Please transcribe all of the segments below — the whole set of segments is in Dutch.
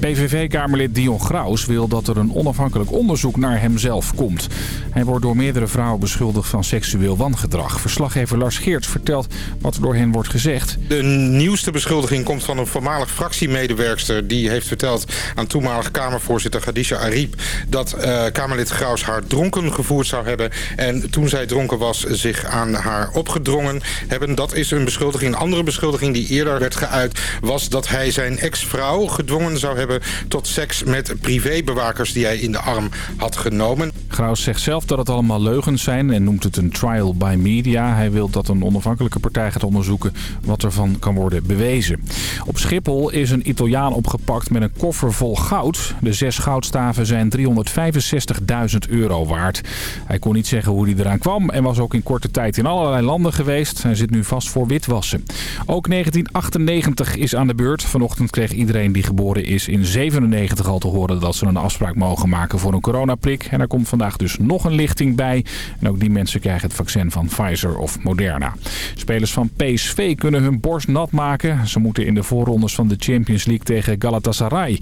PVV-kamerlid Dion Graus wil dat er een onafhankelijk onderzoek naar hemzelf komt. Hij wordt door meerdere vrouwen beschuldigd van seksueel wangedrag. Verslaggever Lars Geerts vertelt wat er door hen wordt gezegd. De nieuwste beschuldiging komt van een voormalig fractiemedewerkster. Die heeft verteld aan toenmalig Kamervoorzitter Khadija Ariep... dat uh, Kamerlid Graus haar dronken gevoerd zou hebben. En toen zij dronken was, zich aan haar opgedrongen hebben. Dat is een beschuldiging. Een andere beschuldiging die eerder werd geuit... was dat hij zijn ex-vrouw gedwongen zou hebben tot seks met privébewakers die hij in de arm had genomen. Graus zegt zelf dat het allemaal leugens zijn en noemt het een trial by media. Hij wil dat een onafhankelijke partij gaat onderzoeken wat ervan kan worden bewezen. Op Schiphol is een Italiaan opgepakt met een koffer vol goud. De zes goudstaven zijn 365.000 euro waard. Hij kon niet zeggen hoe hij eraan kwam en was ook in korte tijd in allerlei landen geweest. Hij zit nu vast voor witwassen. Ook 1998 is aan de beurt. Vanochtend kreeg iedereen die geboren is in 97 al te horen dat ze een afspraak mogen maken voor een coronaprik. En er komt vandaag dus nog een lichting bij. En ook die mensen krijgen het vaccin van Pfizer of Moderna. Spelers van PSV kunnen hun borst nat maken. Ze moeten in de voorrondes van de Champions League tegen Galatasaray.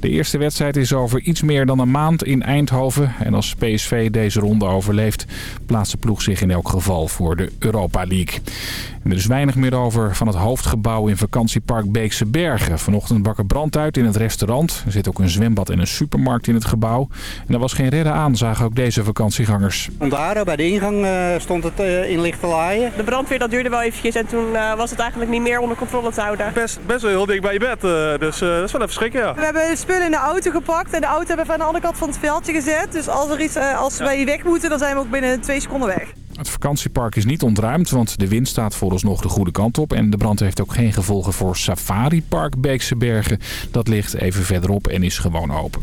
De eerste wedstrijd is over iets meer dan een maand in Eindhoven. En als PSV deze ronde overleeft, plaatst de ploeg zich in elk geval voor de Europa League. En er is weinig meer over van het hoofdgebouw in vakantiepark Beekse Bergen. Vanochtend brak er brand uit in het restaurant. Er zit ook een zwembad en een supermarkt in het gebouw. En er was geen redden aan, zagen ook deze vakantiegangers. Daar bij de ingang uh, stond het uh, in lichte laaien. De brandweer dat duurde wel eventjes en toen uh, was het eigenlijk niet meer onder controle te houden. Best, best wel heel dik bij je bed, dus dat is wel even schrikken ja. We hebben spullen in de auto gepakt en de auto hebben we aan de andere kant van het veldje gezet. Dus als, er iets, als we ja. weg moeten, dan zijn we ook binnen twee seconden weg. Het vakantiepark is niet ontruimd, want de wind staat vooralsnog de goede kant op. En de brand heeft ook geen gevolgen voor Safari Park Beekse Bergen. Dat ligt even verderop en is gewoon open.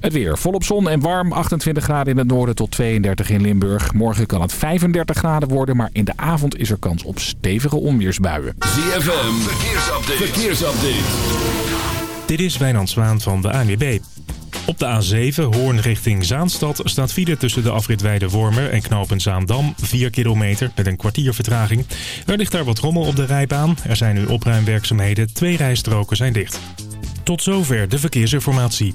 Het weer volop zon en warm. 28 graden in het noorden tot 32 in Limburg. Morgen kan het 35 graden worden, maar in de avond is er kans op stevige onweersbuien. ZFM, verkeersupdate. verkeersupdate. Dit is Wijnand Zwaan van de ANWB. Op de A7 Hoorn richting Zaanstad staat file tussen de afrit Wormer en knopen Zaandam 4 kilometer met een kwartier vertraging. Er ligt daar wat rommel op de rijbaan. Er zijn nu opruimwerkzaamheden. Twee rijstroken zijn dicht. Tot zover de verkeersinformatie.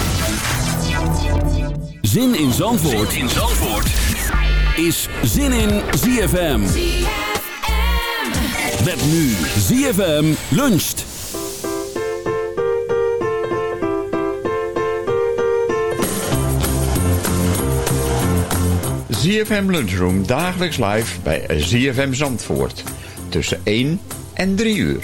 Zin in Zandvoort, in Zandvoort. is Zin in ZFM. Met nu ZFM luncht. ZFM Lunchroom dagelijks live bij ZFM Zandvoort. Tussen 1 en 3 uur.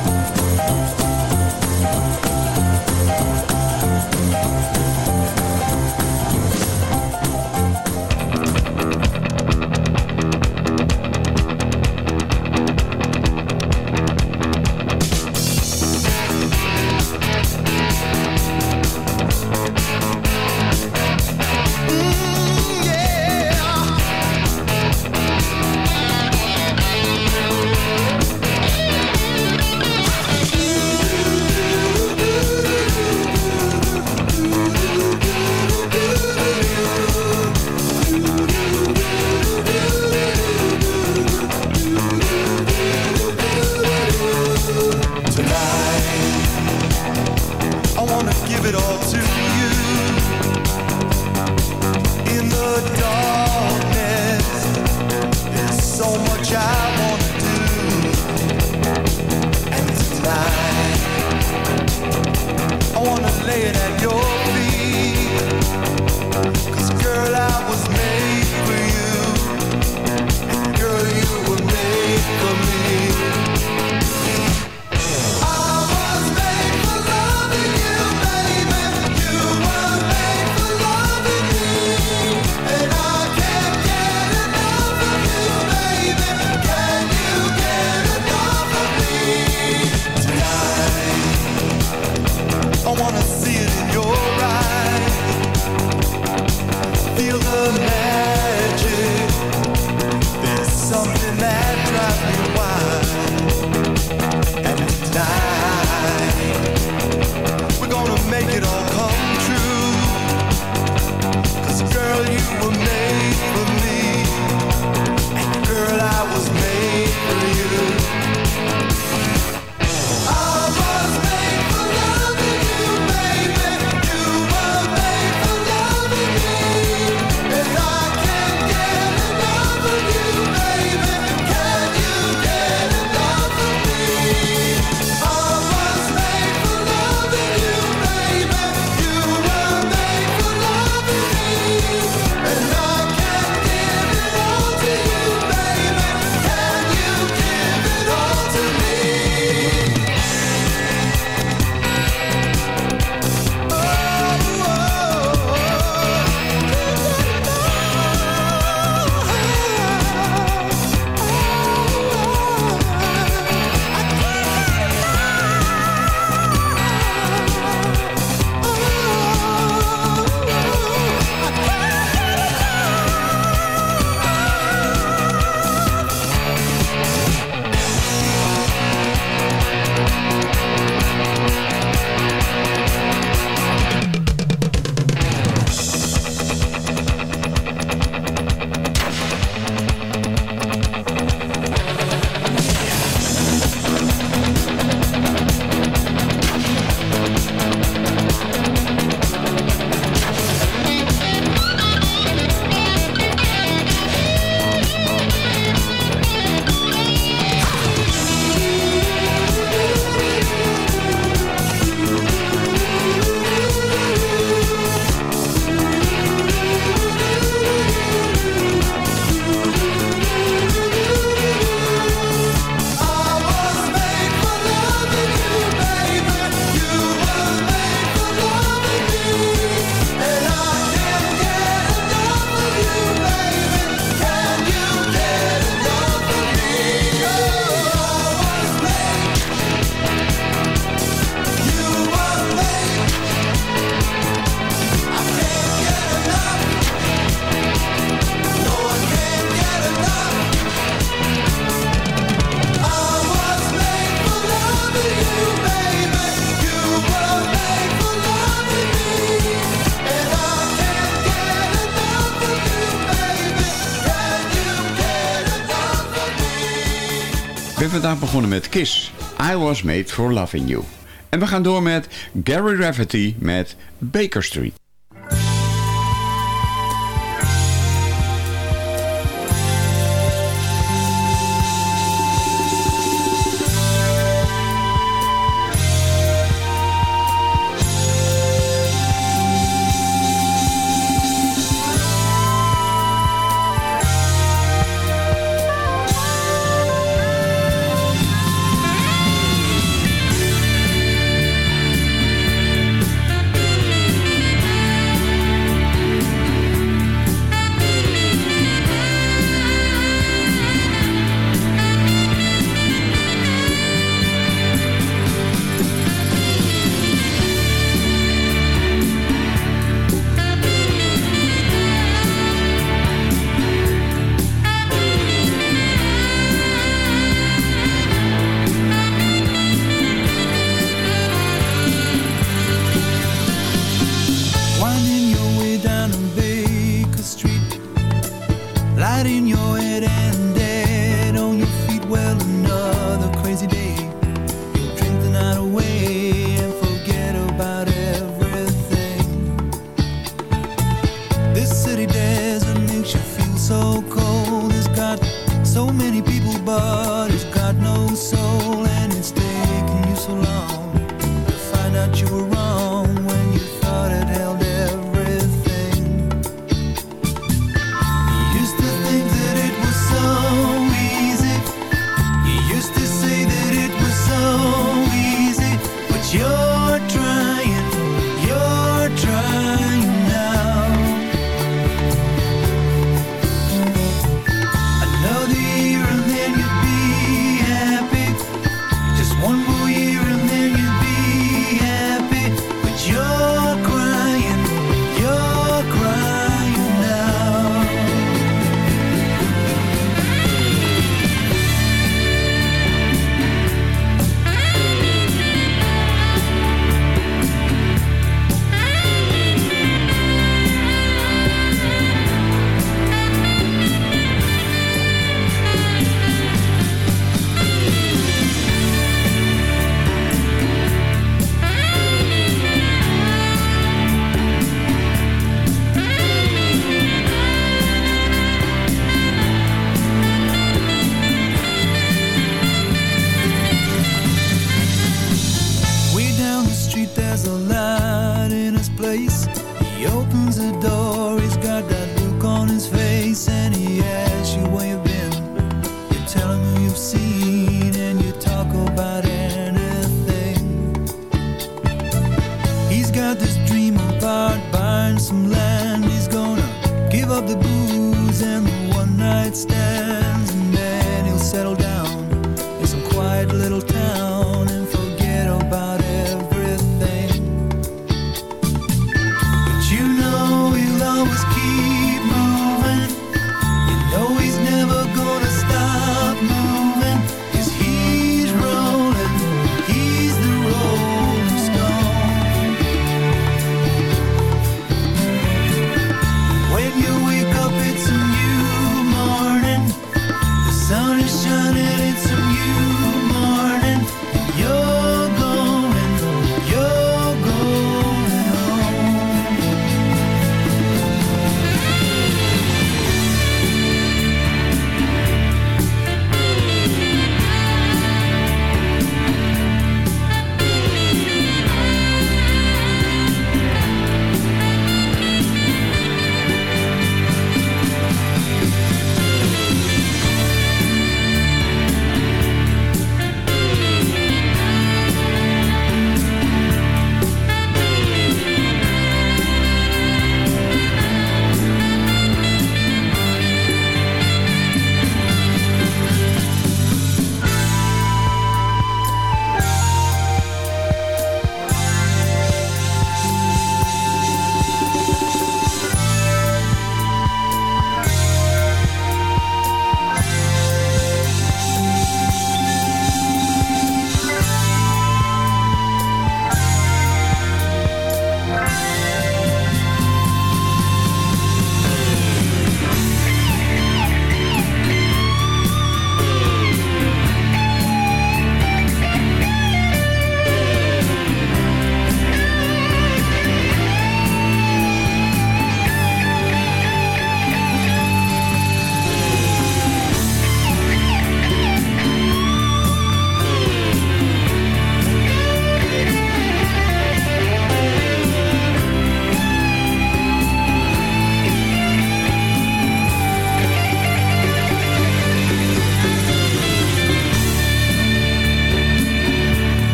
begonnen met Kiss. I Was Made For Loving You. En we gaan door met Gary Rafferty met Baker Street.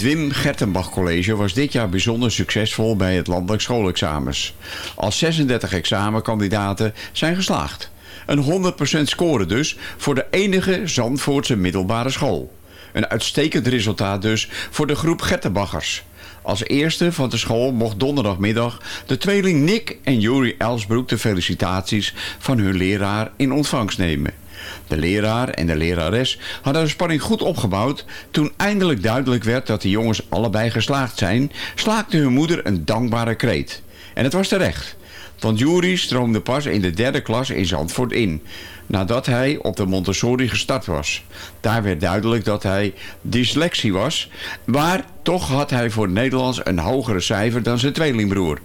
Het Wim Gertenbach College was dit jaar bijzonder succesvol bij het landelijk schoolexamens. Al 36 examenkandidaten zijn geslaagd. Een 100% score dus voor de enige Zandvoortse middelbare school. Een uitstekend resultaat dus voor de groep Gertenbachers. Als eerste van de school mocht donderdagmiddag de tweeling Nick en Juri Elsbroek de felicitaties van hun leraar in ontvangst nemen. De leraar en de lerares hadden de spanning goed opgebouwd. Toen eindelijk duidelijk werd dat de jongens allebei geslaagd zijn, slaakte hun moeder een dankbare kreet. En het was terecht. Want Juri stroomde pas in de derde klas in Zandvoort in, nadat hij op de Montessori gestart was. Daar werd duidelijk dat hij dyslexie was, maar toch had hij voor Nederlands een hogere cijfer dan zijn tweelingbroer.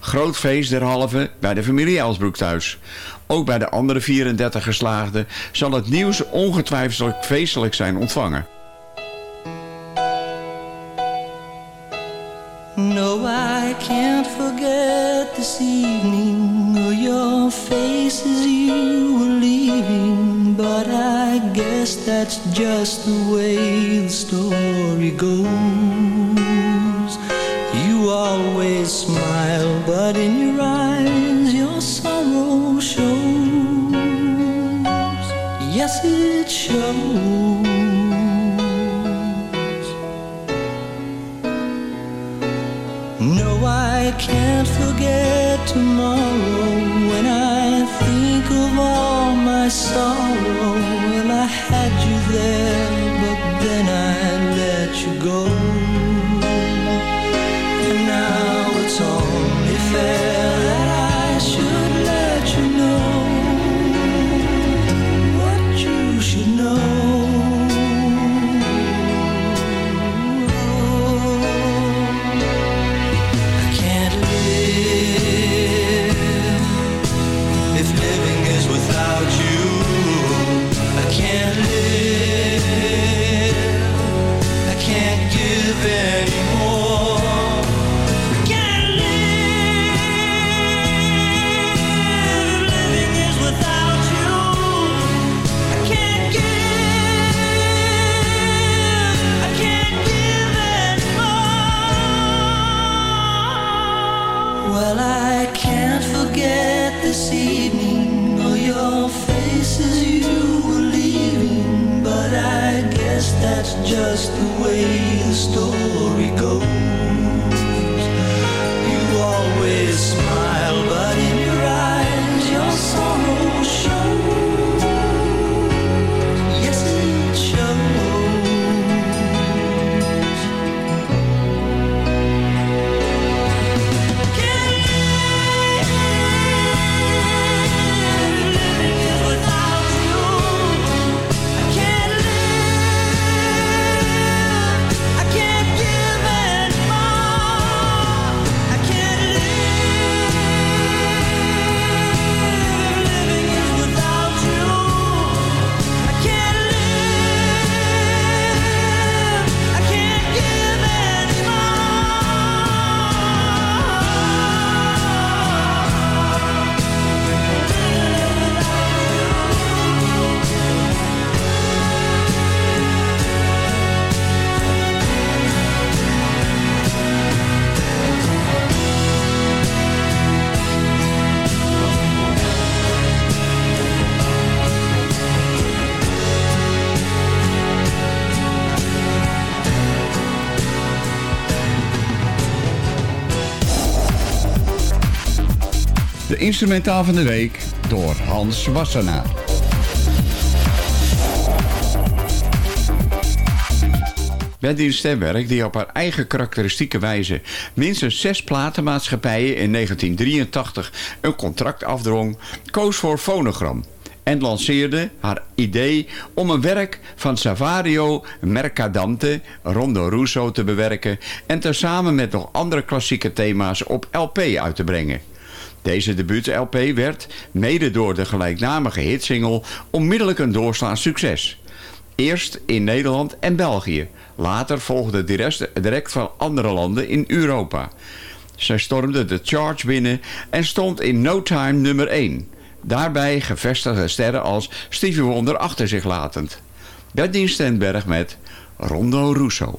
Groot feest derhalve bij de familie Elsbroek thuis. Ook bij de andere 34 geslaagden zal het nieuws ongetwijfeld feestelijk zijn ontvangen. No, I can't forget this evening or your face as you were leaving. But I guess that's just the way the story goes. You always smile, but in your eyes sorrow shows. Yes, it shows. No, I can't forget tomorrow when I think of all my sorrow. Well, I had you there, but then I let you go. Just instrumentaal van de week door Hans Wassenaar. Betty Stemwerk, die op haar eigen karakteristieke wijze minstens zes platenmaatschappijen in 1983 een contract afdrong, koos voor Phonogram en lanceerde haar idee om een werk van Savario Mercadante, Rondo Russo te bewerken en tezamen met nog andere klassieke thema's op LP uit te brengen. Deze debuut-LP werd, mede door de gelijknamige hitsingle, onmiddellijk een doorslaand succes. Eerst in Nederland en België. Later volgde direct van andere landen in Europa. Zij stormde de charge binnen en stond in no time nummer 1. Daarbij gevestigde sterren als Stevie Wonder achter zich latend. Berdien Stenberg met Rondo Russo.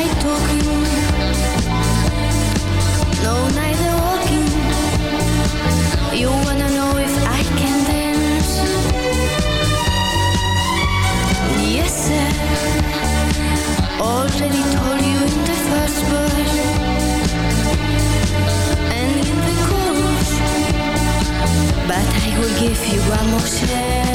night talking. No night walking. You wanna know if I can dance? Yes, sir. Already told you in the first verse. And in the chorus. But I will give you one more chance.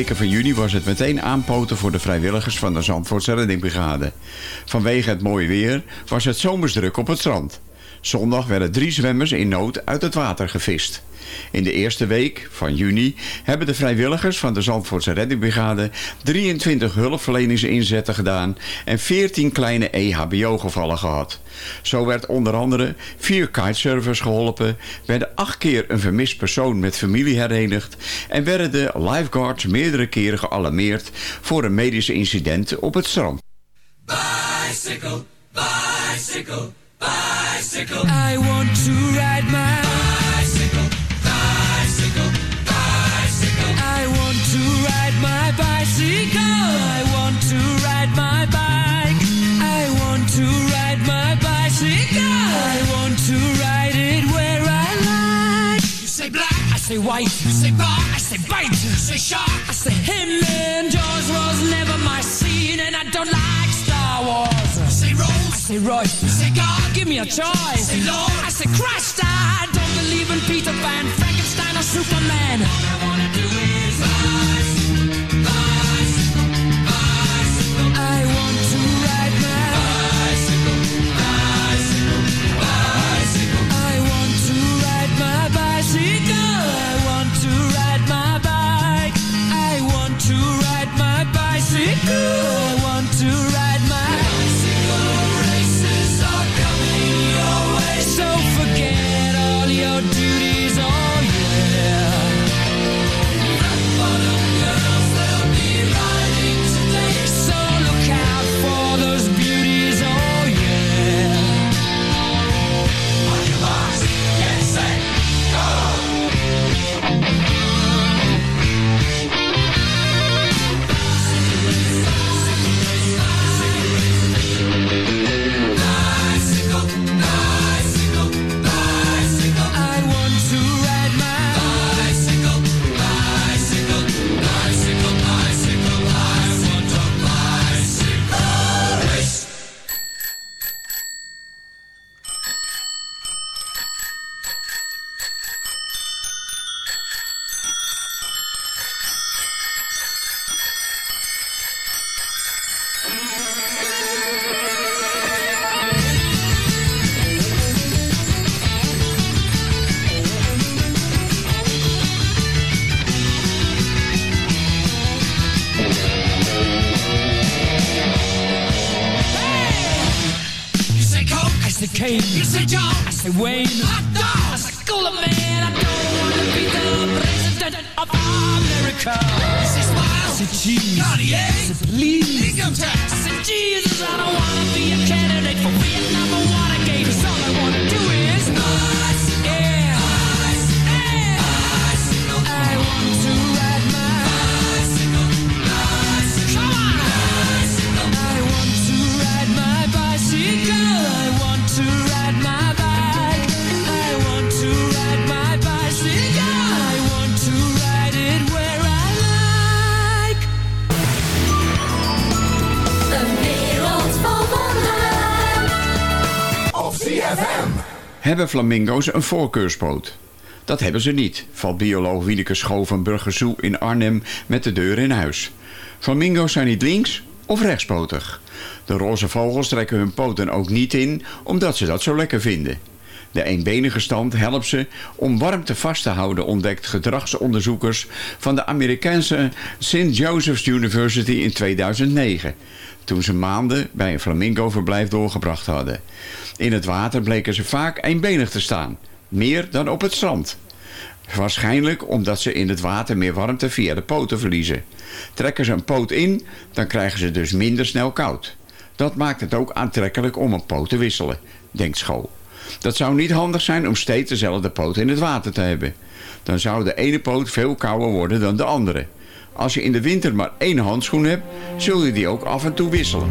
weken van juni was het meteen aanpoten voor de vrijwilligers van de Zandvoortse Reddingbrigade. Vanwege het mooie weer was het zomers druk op het strand. Zondag werden drie zwemmers in nood uit het water gevist. In de eerste week van juni hebben de vrijwilligers van de Zandvoortse Reddingbrigade 23 hulpverleningsinzetten gedaan en 14 kleine EHBO-gevallen gehad. Zo werd onder andere vier kitesurfers geholpen, werden acht keer een vermist persoon met familie herenigd en werden de lifeguards meerdere keren gealarmeerd voor een medische incident op het strand. Bicycle, bicycle, bicycle. I want to ride my bicycle, say white. you say bar, I say bite. you say shark. I say him and Jaws was never my scene, and I don't like Star Wars. You say Rose, I say Royce. you say God. Give me a choice. Say Lord. I say Christ. I don't believe in Peter Pan, Frankenstein, or Superman. All I wanna do is I say Kane. you say John, I say Wayne. hot I dogs. say Cooler Man. I don't want to be the president of America. I Smile, say cheese. Cartier, I say please. income I tax. say Jesus. I don't want to be a candidate for Vietnam or Hebben flamingo's een voorkeurspoot? Dat hebben ze niet, valt bioloog Wieneke Schoof van Burgerzoe in Arnhem met de deur in huis. Flamingo's zijn niet links of rechtspotig. De roze vogels trekken hun poten ook niet in, omdat ze dat zo lekker vinden. De eenbenige stand helpt ze om warmte vast te houden, ontdekt gedragsonderzoekers van de Amerikaanse St. Joseph's University in 2009 toen ze maanden bij een flamingo-verblijf doorgebracht hadden. In het water bleken ze vaak eenbenig te staan, meer dan op het strand. Waarschijnlijk omdat ze in het water meer warmte via de poten verliezen. Trekken ze een poot in, dan krijgen ze dus minder snel koud. Dat maakt het ook aantrekkelijk om een poot te wisselen, denkt School. Dat zou niet handig zijn om steeds dezelfde poot in het water te hebben. Dan zou de ene poot veel kouder worden dan de andere. Als je in de winter maar één handschoen hebt, zul je die ook af en toe wisselen.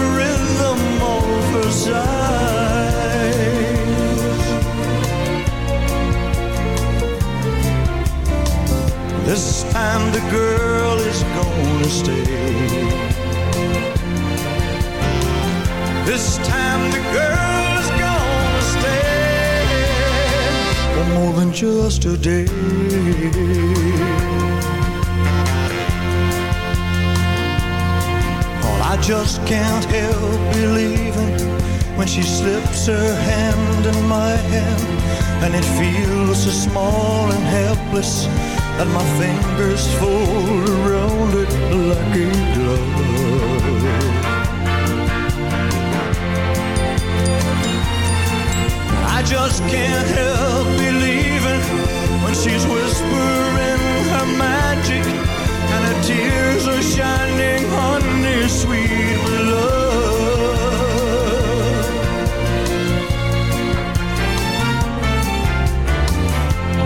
this time the girl is gonna stay. This time the girl is gonna stay. For more than just a day. Well, I just can't help believing when she slips her hand in my hand, and it feels so small and helpless that my fingers fold around it like a glove. I just can't help believing when she's whispering her magic and her tears are shining honey sweet with love.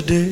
today.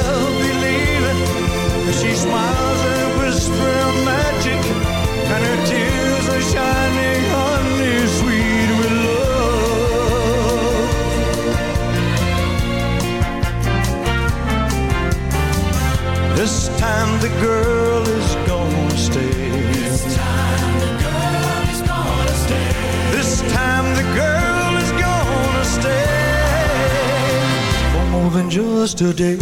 than just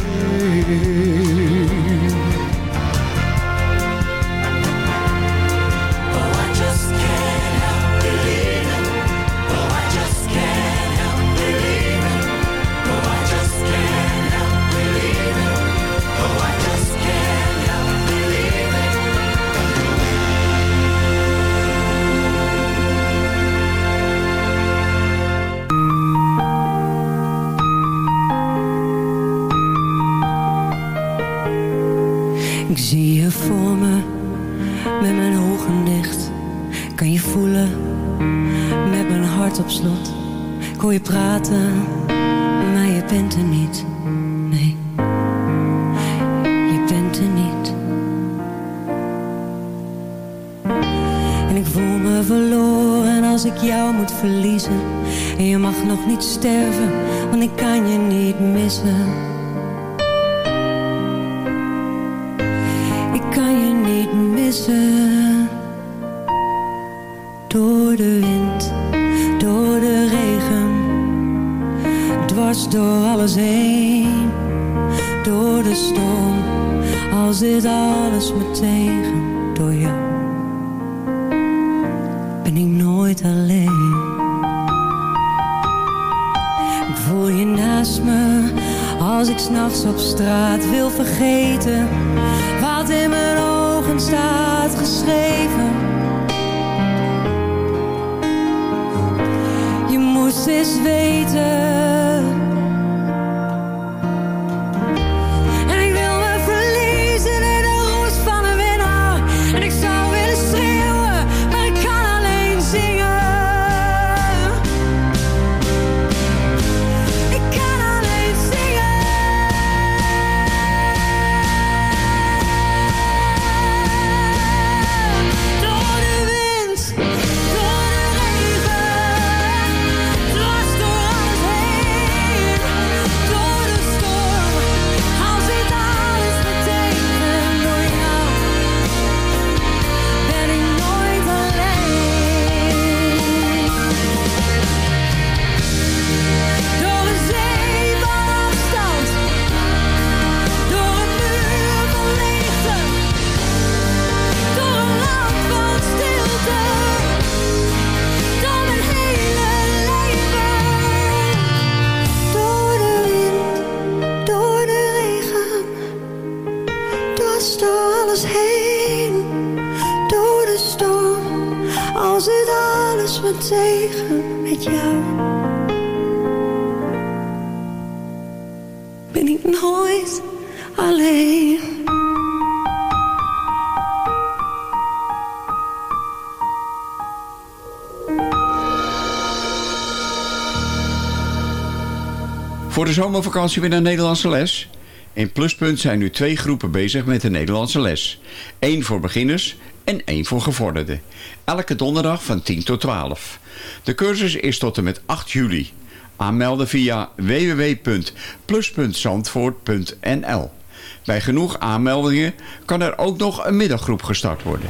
door de storm, als dit alles me tegen. Door jou ben ik nooit alleen. Ik voel je naast me, als ik s'nachts op straat wil vergeten. Zomervakantie weer naar Nederlandse les? In Pluspunt zijn nu twee groepen bezig met de Nederlandse les. Eén voor beginners en één voor gevorderden. Elke donderdag van 10 tot 12. De cursus is tot en met 8 juli. Aanmelden via www.plus.zandvoort.nl Bij genoeg aanmeldingen kan er ook nog een middaggroep gestart worden.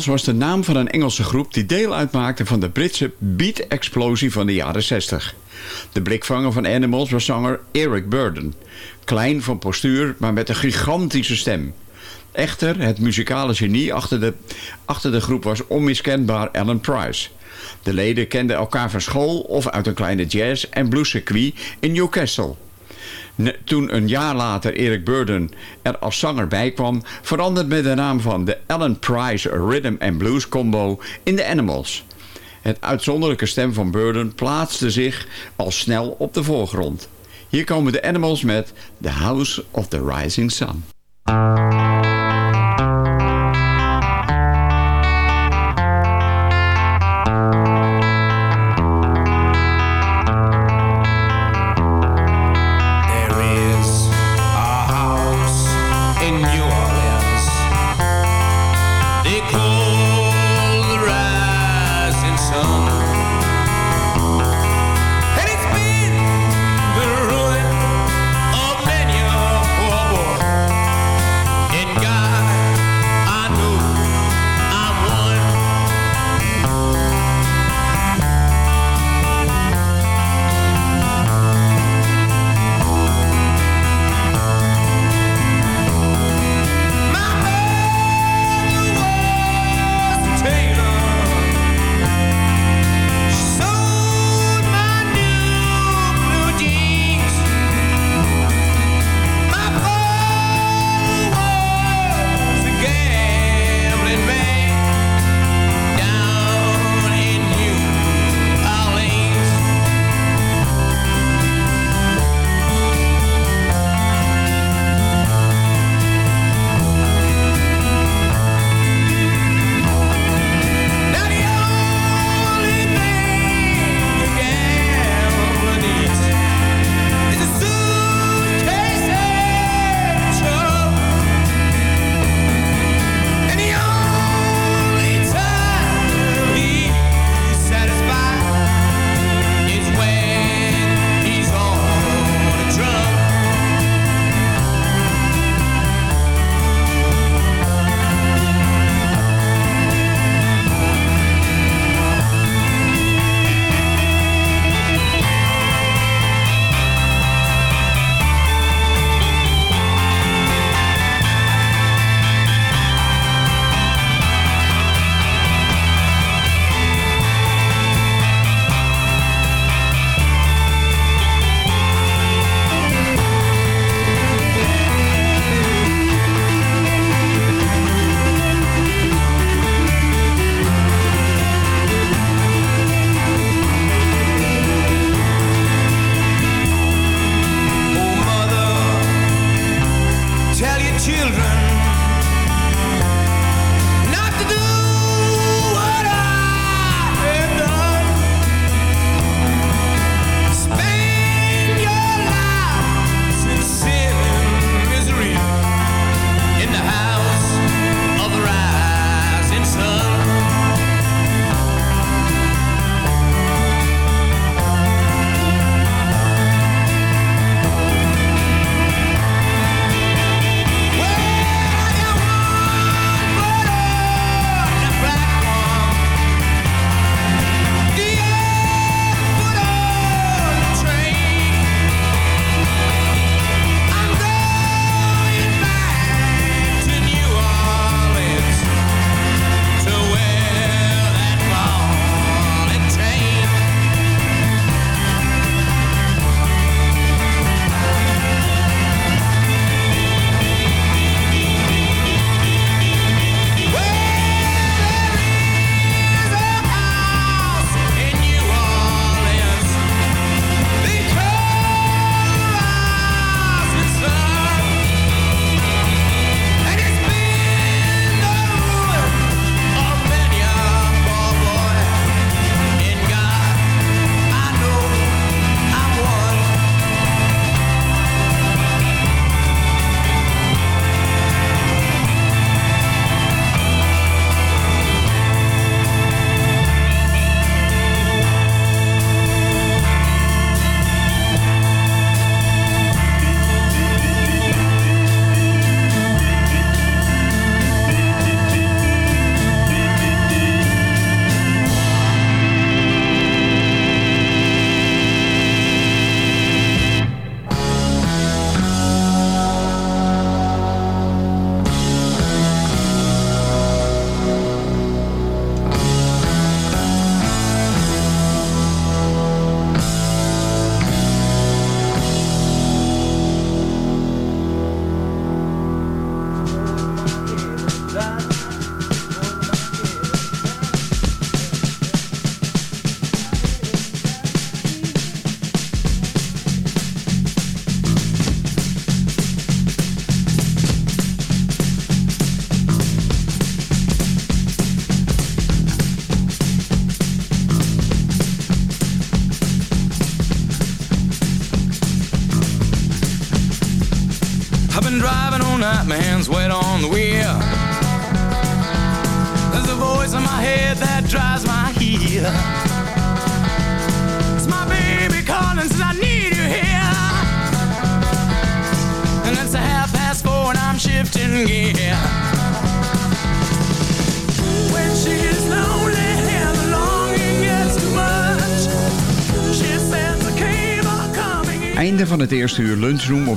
Animals was de naam van een Engelse groep die deel uitmaakte van de Britse beat-explosie van de jaren 60. De blikvanger van Animals was zanger Eric Burden. Klein van postuur, maar met een gigantische stem. Echter, het muzikale genie achter de, achter de groep was onmiskenbaar Alan Price. De leden kenden elkaar van school of uit een kleine jazz- en bluescircuit in Newcastle. Toen een jaar later Eric Burden er als zanger bij kwam... veranderde met de naam van de Alan Price Rhythm and Blues Combo in de Animals. Het uitzonderlijke stem van Burden plaatste zich al snel op de voorgrond. Hier komen de Animals met The House of the Rising Sun.